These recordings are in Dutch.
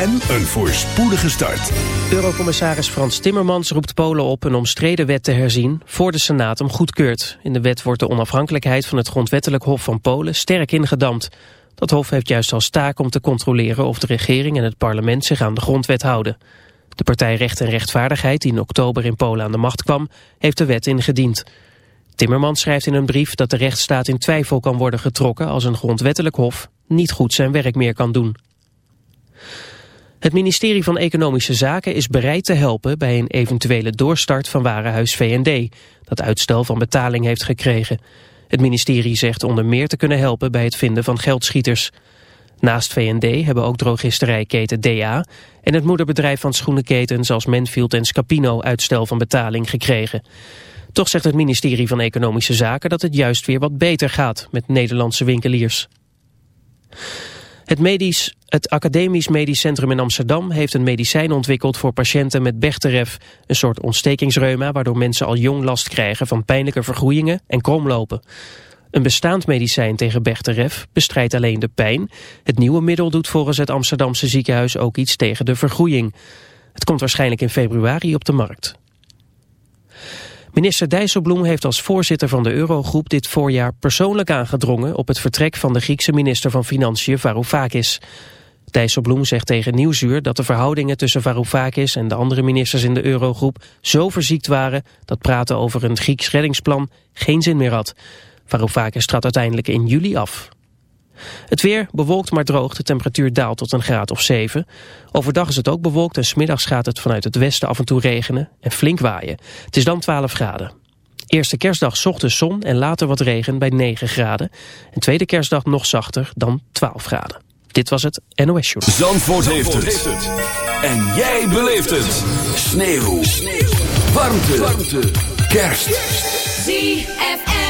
en een voorspoedige start. Eurocommissaris Frans Timmermans roept Polen op een omstreden wet te herzien voor de Senaat hem goedkeurt. In de wet wordt de onafhankelijkheid van het grondwettelijk hof van Polen sterk ingedamd. Dat hof heeft juist als taak om te controleren of de regering en het parlement zich aan de grondwet houden. De partij Recht en Rechtvaardigheid, die in oktober in Polen aan de macht kwam, heeft de wet ingediend. Timmermans schrijft in een brief dat de rechtsstaat in twijfel kan worden getrokken als een grondwettelijk hof niet goed zijn werk meer kan doen. Het ministerie van Economische Zaken is bereid te helpen bij een eventuele doorstart van Warenhuis V&D, dat uitstel van betaling heeft gekregen. Het ministerie zegt onder meer te kunnen helpen bij het vinden van geldschieters. Naast V&D hebben ook drogisterijketen DA en het moederbedrijf van schoenenketens als Menfield en Scapino uitstel van betaling gekregen. Toch zegt het ministerie van Economische Zaken dat het juist weer wat beter gaat met Nederlandse winkeliers. Het, medisch, het Academisch Medisch Centrum in Amsterdam heeft een medicijn ontwikkeld voor patiënten met Bechterew, een soort ontstekingsreuma waardoor mensen al jong last krijgen van pijnlijke vergroeien en kromlopen. Een bestaand medicijn tegen Bechterew bestrijdt alleen de pijn. Het nieuwe middel doet volgens het Amsterdamse ziekenhuis ook iets tegen de vergroeiing. Het komt waarschijnlijk in februari op de markt. Minister Dijsselbloem heeft als voorzitter van de Eurogroep dit voorjaar persoonlijk aangedrongen op het vertrek van de Griekse minister van Financiën Varoufakis. Dijsselbloem zegt tegen Nieuwsuur dat de verhoudingen tussen Varoufakis en de andere ministers in de Eurogroep zo verziekt waren dat praten over een Grieks reddingsplan geen zin meer had. Varoufakis trad uiteindelijk in juli af. Het weer bewolkt maar droog, de temperatuur daalt tot een graad of 7. Overdag is het ook bewolkt en smiddags gaat het vanuit het westen af en toe regenen en flink waaien. Het is dan 12 graden. Eerste kerstdag ochtends zon en later wat regen bij 9 graden. En tweede kerstdag nog zachter dan 12 graden. Dit was het NOS Show. Zandvoort, heeft, het. En jij beleeft het. Sneeuw. Sneeuw. Warmte. Warmte. Kerst. ZFM.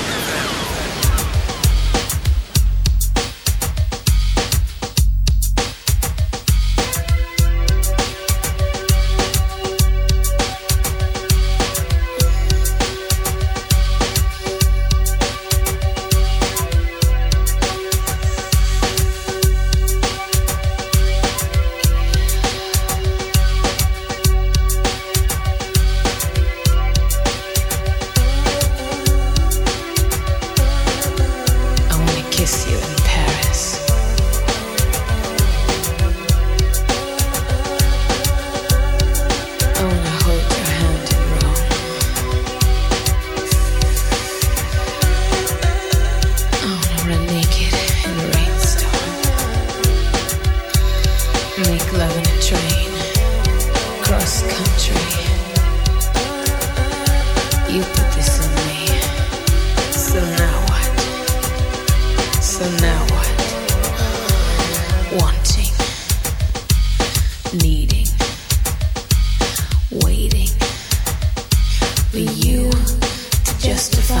justify.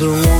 the one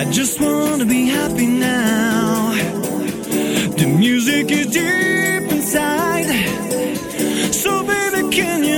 I just wanna be happy now. The music is deep inside. So baby, can you?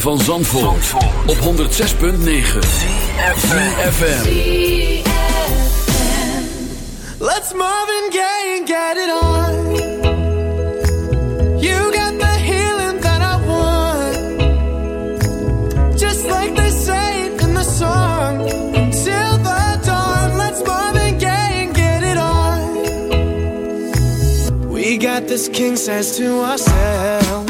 van Zandvoort, op 106.9 CFFM Let's move and gay and get it on. You got the healing that I want. Just like they say in the song Till the dawn, let's move and gay and get it on. We got this king says to ourselves.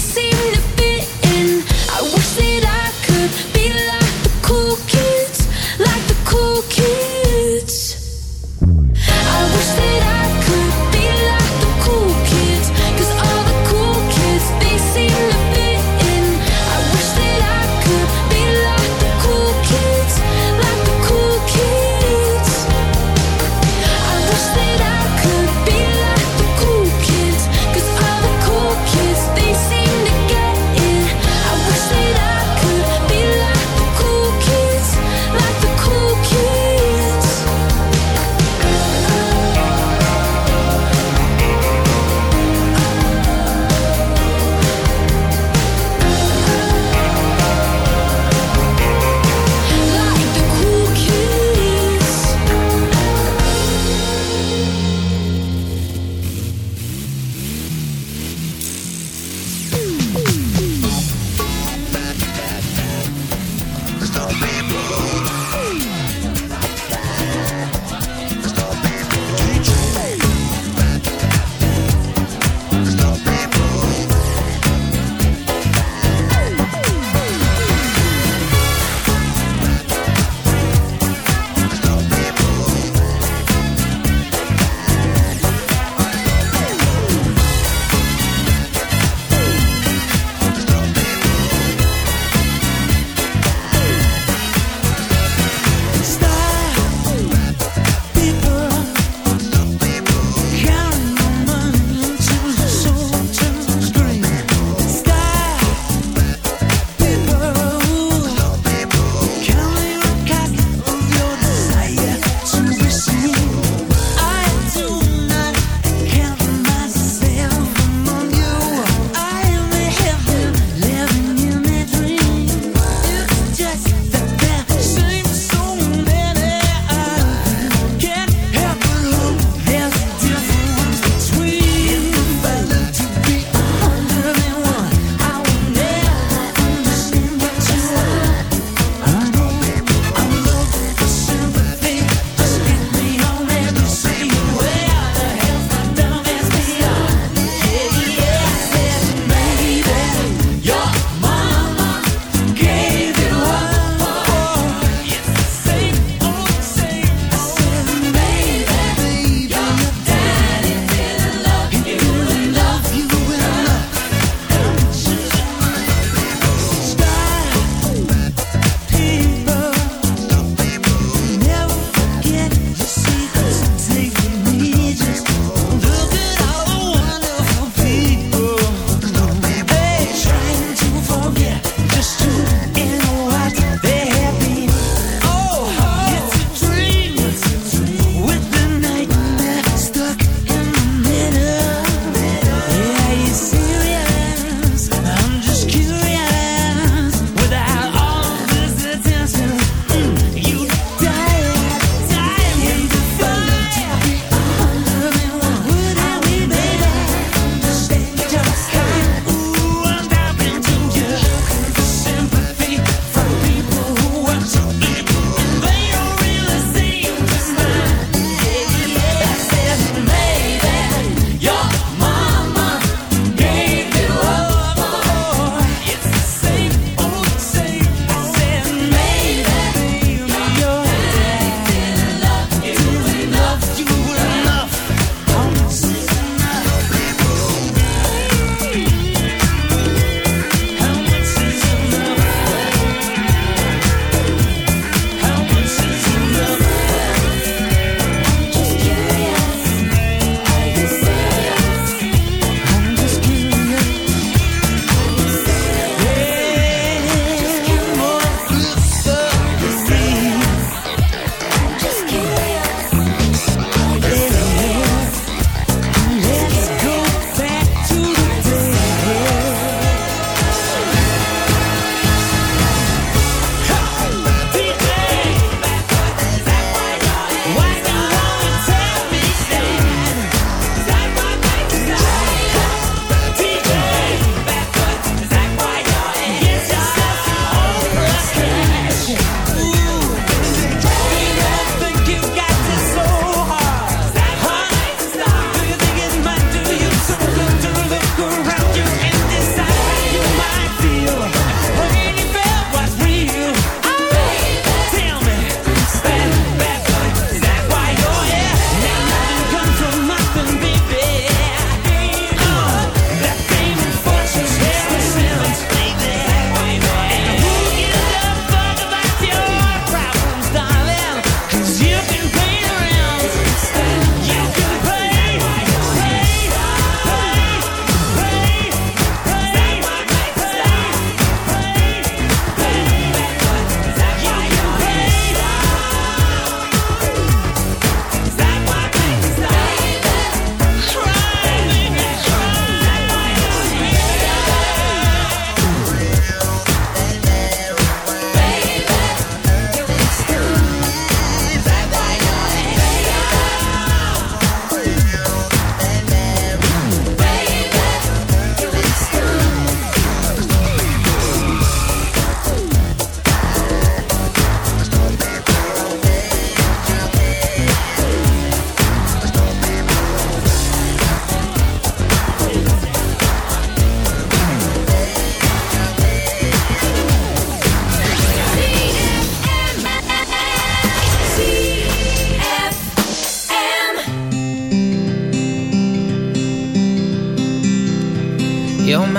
see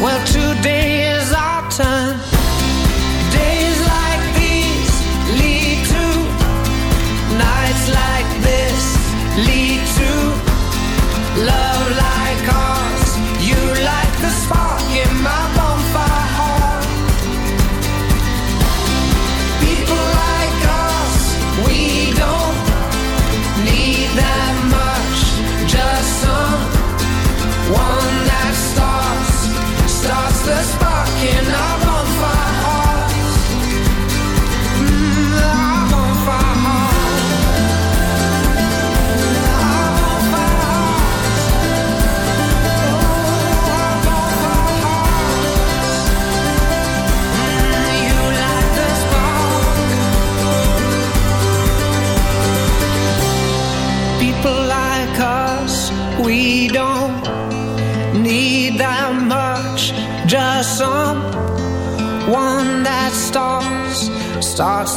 Well, today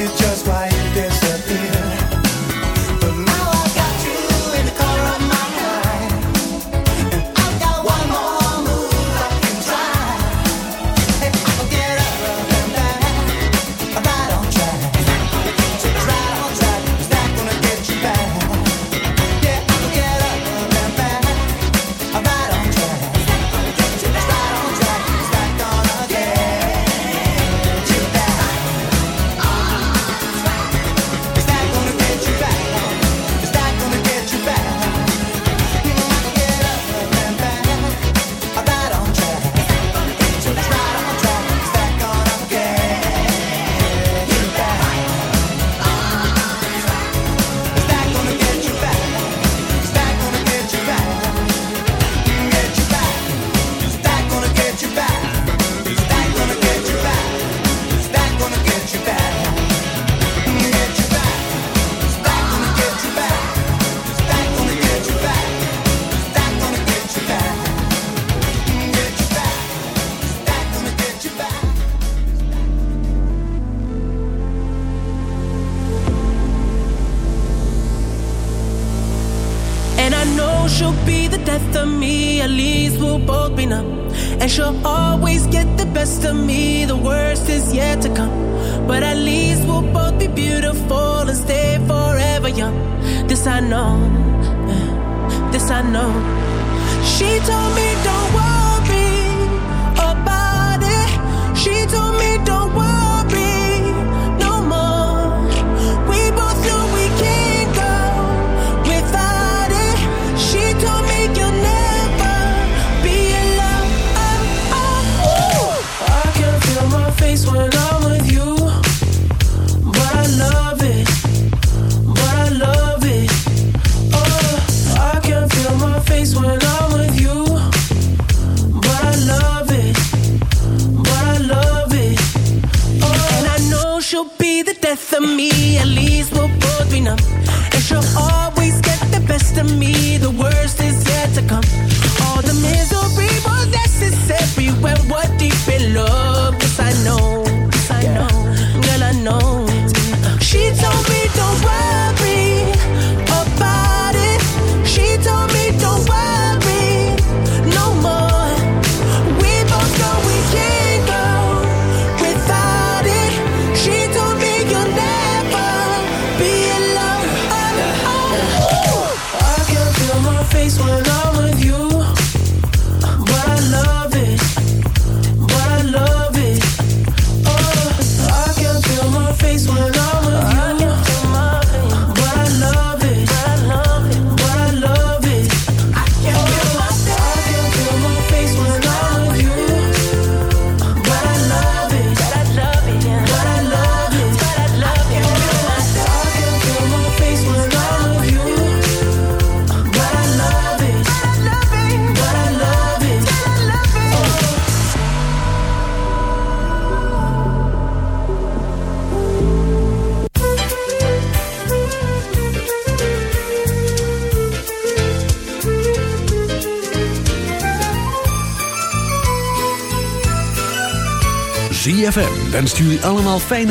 it just right. ZFM wenst jullie allemaal fijne...